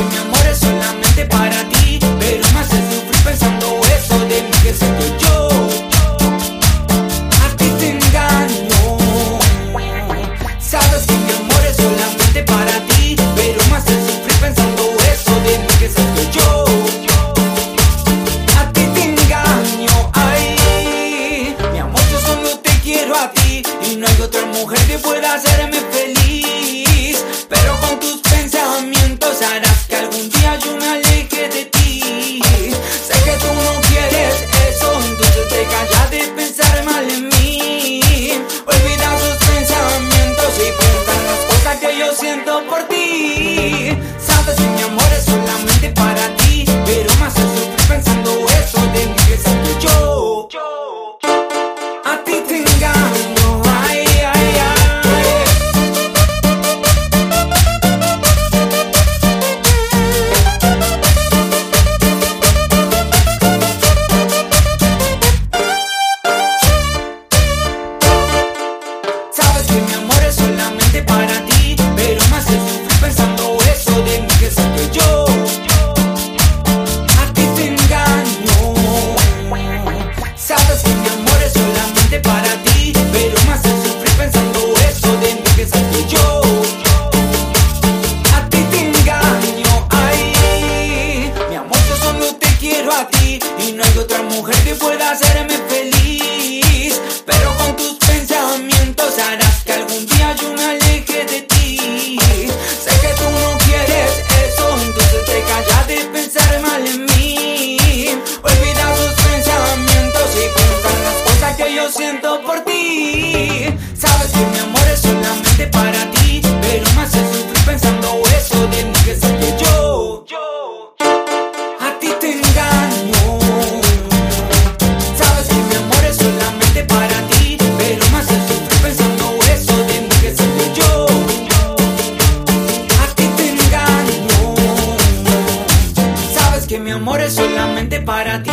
que mi amor es solamente para ti, pero me hace sufrir pensando eso de mí que que yo a ti te engaño. Sabes que mi amor es solamente para ti, pero me hace sufrir pensando eso de mí que que yo a ti te engaño. Ay, mi amor, yo solo te quiero a ti y no hay otra mujer que pueda hacerme feliz. Pero con tus y no hay otra mujer que pueda hacerme feliz. Pero con tus pensamientos harás que algún día yo me aleje de ti. Sé que tú no quieres eso, entonces te callas de pensar mal en mí. Olvida tus pensamientos y piensa en las cosas que yo siento amor es solamente para ti.